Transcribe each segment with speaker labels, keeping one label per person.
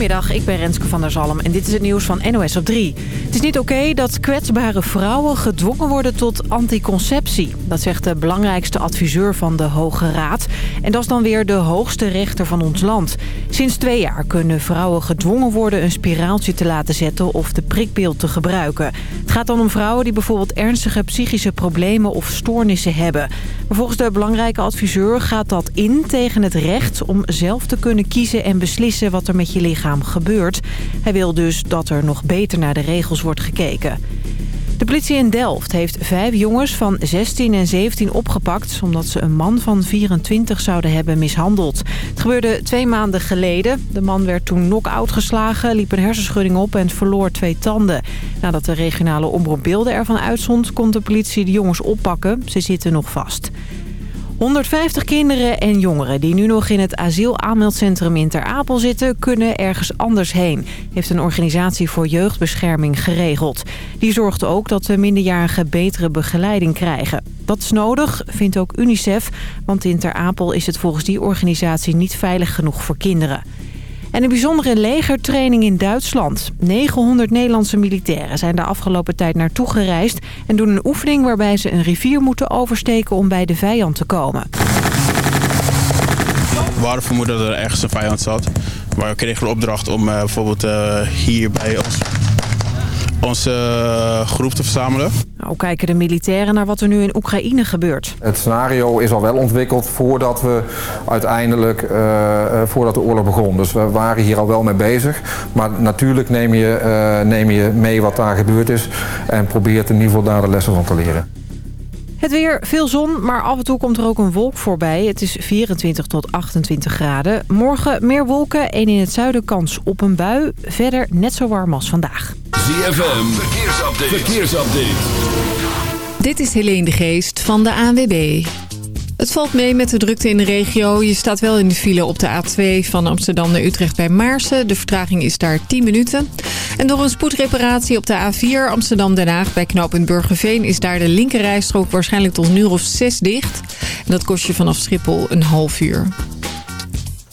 Speaker 1: Goedemiddag, ik ben Renske van der Zalm en dit is het nieuws van NOS op 3. Het is niet oké dat kwetsbare vrouwen gedwongen worden tot anticonceptie. Dat zegt de belangrijkste adviseur van de Hoge Raad. En dat is dan weer de hoogste rechter van ons land. Sinds twee jaar kunnen vrouwen gedwongen worden een spiraaltje te laten zetten of de prikbeeld te gebruiken. Het gaat dan om vrouwen die bijvoorbeeld ernstige psychische problemen of stoornissen hebben. Maar volgens de belangrijke adviseur gaat dat in tegen het recht om zelf te kunnen kiezen en beslissen wat er met je lichaam gebeurt. Hij wil dus dat er nog beter naar de regels wordt gekeken. De politie in Delft heeft vijf jongens van 16 en 17 opgepakt... omdat ze een man van 24 zouden hebben mishandeld. Het gebeurde twee maanden geleden. De man werd toen knock-out geslagen, liep een hersenschudding op en verloor twee tanden. Nadat de regionale omroep beelden ervan uitzond... kon de politie de jongens oppakken. Ze zitten nog vast. 150 kinderen en jongeren die nu nog in het asielaanmeldcentrum in Ter Apel zitten... kunnen ergens anders heen, heeft een organisatie voor jeugdbescherming geregeld. Die zorgt ook dat de minderjarigen betere begeleiding krijgen. Dat is nodig, vindt ook UNICEF, want in Ter Apel is het volgens die organisatie niet veilig genoeg voor kinderen. En een bijzondere legertraining in Duitsland. 900 Nederlandse militairen zijn de afgelopen tijd naartoe gereisd... en doen een oefening waarbij ze een rivier moeten oversteken om bij de vijand te komen.
Speaker 2: We hadden vermoeden dat er ergens een vijand zat. Maar we kregen de opdracht om uh, bijvoorbeeld uh, hier bij ons onze uh, groep te verzamelen.
Speaker 1: Nou kijken de militairen naar wat er nu in Oekraïne gebeurt.
Speaker 3: Het scenario is al wel ontwikkeld voordat we uiteindelijk uh, voordat de oorlog begon. Dus we waren hier al wel mee bezig. Maar natuurlijk neem je, uh, neem je mee wat daar gebeurd is en probeert in ieder geval daar de lessen van te leren.
Speaker 1: Het weer, veel zon, maar af en toe komt er ook een wolk voorbij. Het is 24 tot 28 graden. Morgen meer wolken en in het zuiden kans op een bui. Verder net zo warm als vandaag.
Speaker 4: ZFM, verkeersupdate. verkeersupdate.
Speaker 5: Dit is Helene de Geest van de ANWB. Het valt mee met de drukte in de regio. Je staat wel in de file op de A2 van Amsterdam naar Utrecht bij Maarsen. De vertraging is daar 10 minuten. En door een spoedreparatie op de A4 Amsterdam-Den Haag bij knooppunt Burgerveen... is daar de linkerrijstrook waarschijnlijk tot een uur of 6 dicht. En dat kost je vanaf Schiphol een half uur.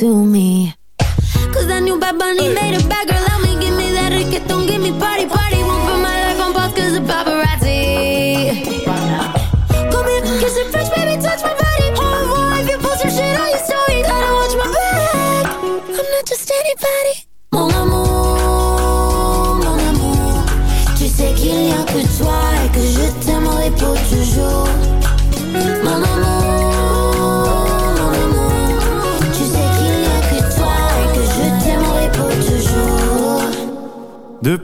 Speaker 6: To me. Cause that new Bad Bunny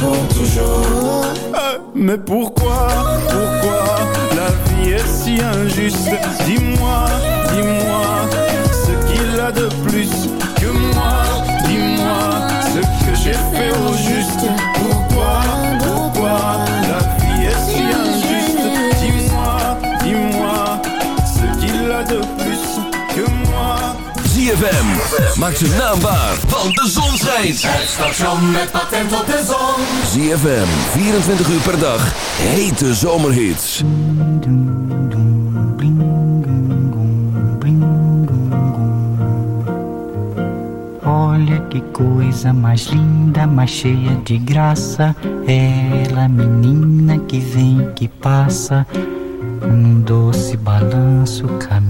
Speaker 6: pour toujours.
Speaker 7: Mais pourquoi, pourquoi la vie est si injuste? Dis-moi, dis-moi
Speaker 4: ZFM. Maak zijn naam waar, want de zon schijnt.
Speaker 8: Het station met patent op de zon.
Speaker 4: ZFM, 24 uur per dag. Hete zomerhits.
Speaker 9: Olha que coisa mais linda, mais cheia de graça. Ela, menina que vem, que passa. Num doce balanço, caminho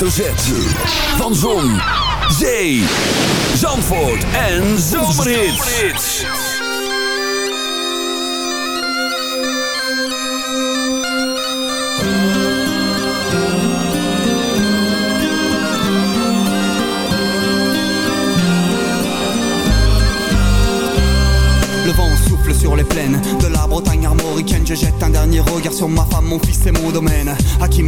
Speaker 4: Van Zon, Zee, Zandvoort en.
Speaker 10: Le vent souffle sur les plaines. De la Bretagne armoricaine Je jette un dernier regard sur ma femme, mon fils et mon domaine. Hakim le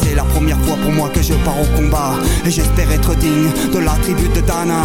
Speaker 10: c'est la première fois pour moi que je pars au combat. Et j'espère être digne de la tribu de Dana,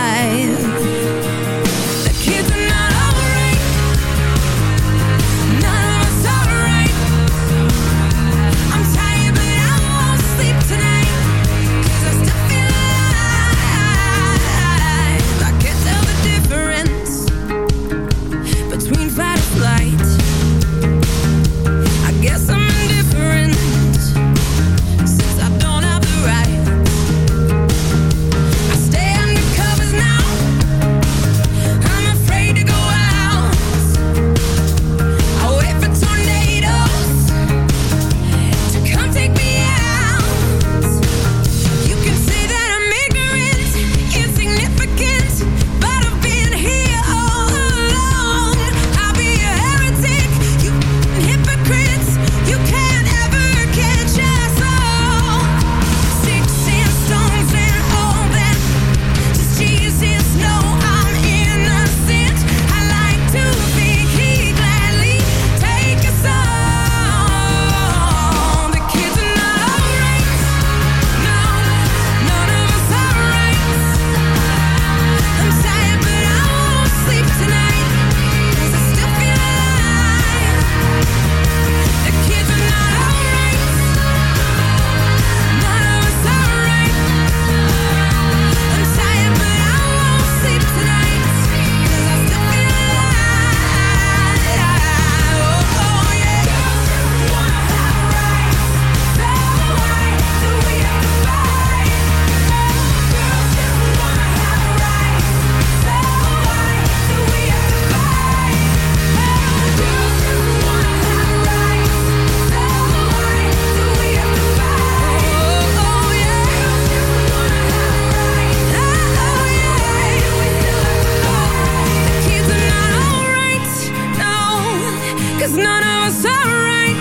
Speaker 11: None of us are right.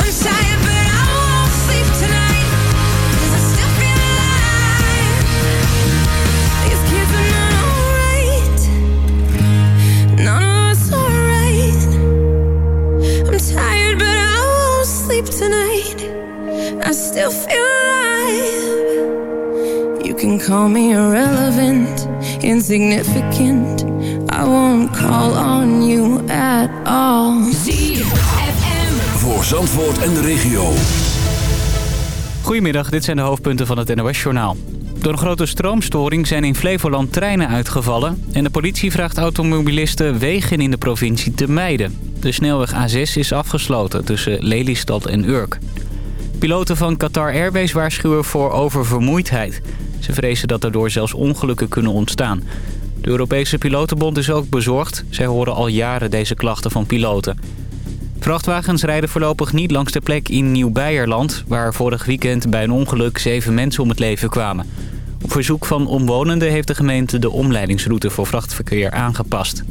Speaker 11: I'm tired but I won't sleep I still feel alive.
Speaker 12: These kids are not alright. None of us are right. I'm tired but I won't sleep tonight. I still feel alive. You can call me irrelevant Insignificant
Speaker 4: En de regio.
Speaker 13: Goedemiddag, dit zijn de hoofdpunten van het NOS-journaal. Door een grote stroomstoring zijn in Flevoland treinen uitgevallen... en de politie vraagt automobilisten wegen in de provincie te mijden. De snelweg A6 is afgesloten tussen Lelystad en Urk. Piloten van Qatar Airways waarschuwen voor oververmoeidheid. Ze vrezen dat daardoor zelfs ongelukken kunnen ontstaan. De Europese Pilotenbond is ook bezorgd. Zij horen al jaren deze klachten van piloten. Vrachtwagens rijden voorlopig niet langs de plek in Nieuw-Beierland... waar vorig weekend bij een ongeluk zeven mensen om het leven kwamen. Op verzoek van omwonenden heeft de gemeente de omleidingsroute voor vrachtverkeer aangepast.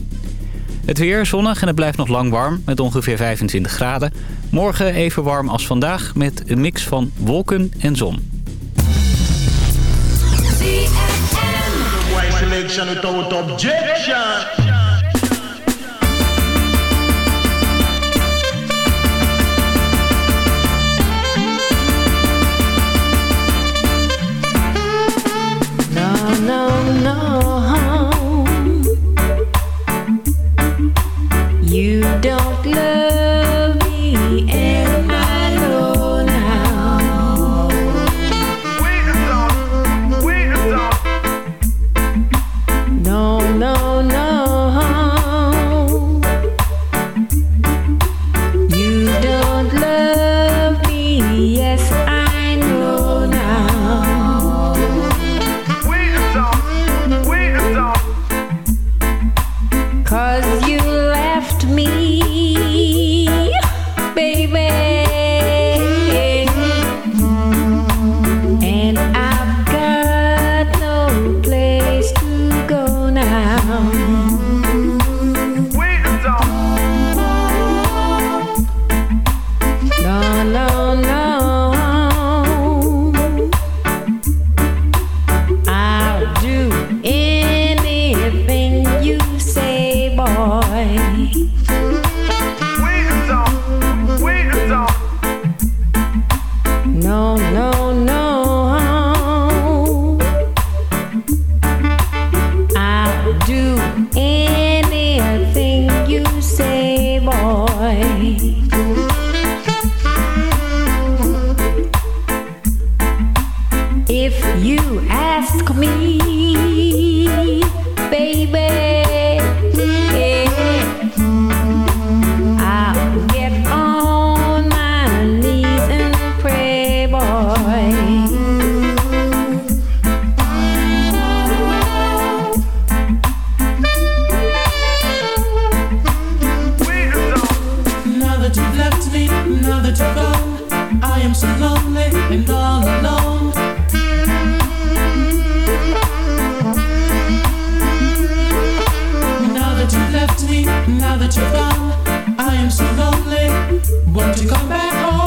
Speaker 13: Het weer zonnig en het blijft nog lang warm met ongeveer 25 graden. Morgen even warm als vandaag met een mix van wolken en zon.
Speaker 12: You don't love now
Speaker 8: that you're gone, I am so lonely. Won't you come back home?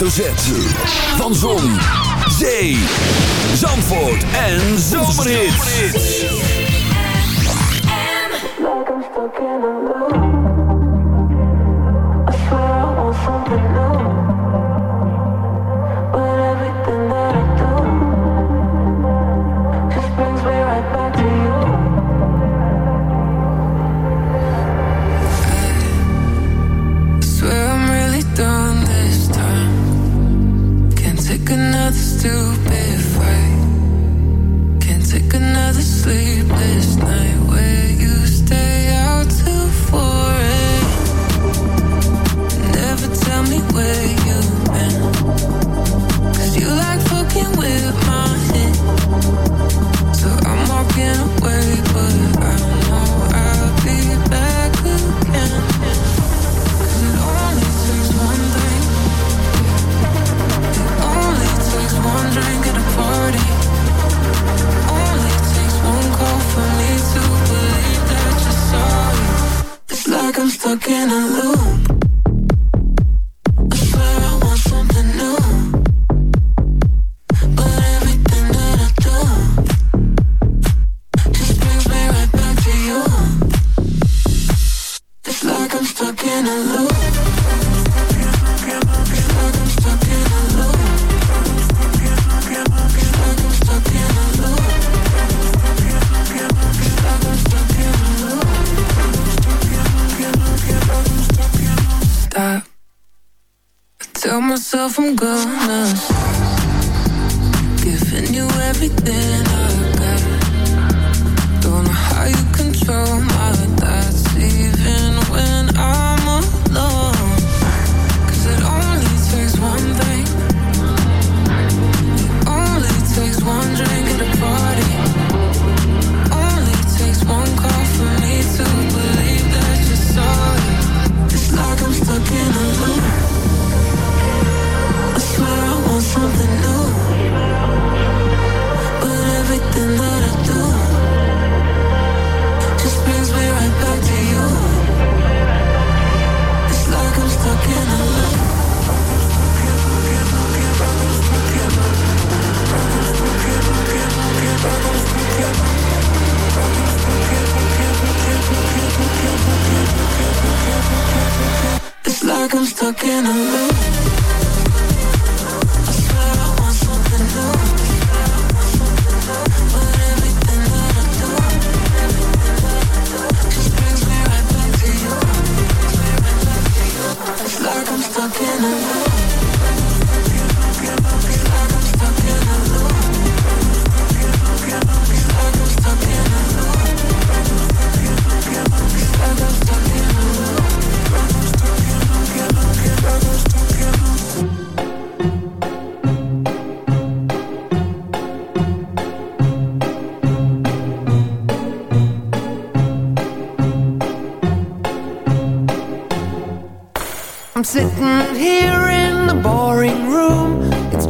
Speaker 12: 106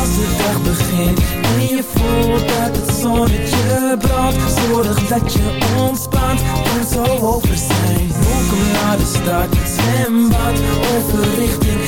Speaker 14: Als de dag begint. En je voelt dat het zonnetje brandt. Zorg dat je ontspant, kan zo over zijn. Welkom naar de stad, zwembad Overrichting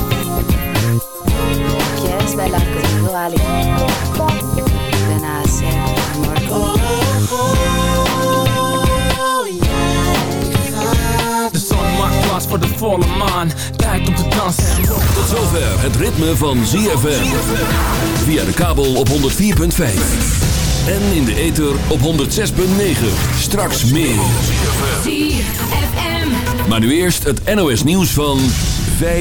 Speaker 15: ¿Quieres bailar conmigo, Ali? Ven a hacer amor conmigo.
Speaker 14: De zon maakt plaats voor de volle maan Tijd om te dansen en
Speaker 4: Tot zover het ritme van ZFM. Via de kabel op 104.5. En in de ether op 106.9. Straks meer.
Speaker 16: ZFM.
Speaker 4: Maar nu eerst het NOS nieuws van 5